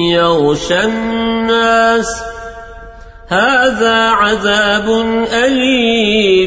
يغشى الناس. هذا عذاب أليم.